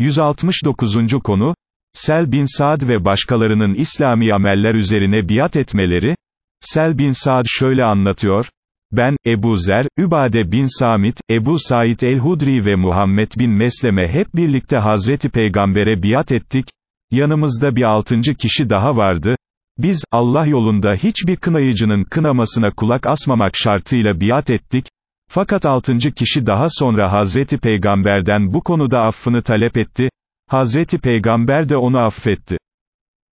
169. konu, Sel bin Saad ve başkalarının İslami ameller üzerine biat etmeleri, Sel bin Saad şöyle anlatıyor, ben, Ebu Zer, Übade bin Samit, Ebu Said el-Hudri ve Muhammed bin Mesleme hep birlikte Hazreti Peygamber'e biat ettik, yanımızda bir altıncı kişi daha vardı, biz, Allah yolunda hiçbir kınayıcının kınamasına kulak asmamak şartıyla biat ettik, fakat altıncı kişi daha sonra Hazreti Peygamber'den bu konuda affını talep etti, Hazreti Peygamber de onu affetti.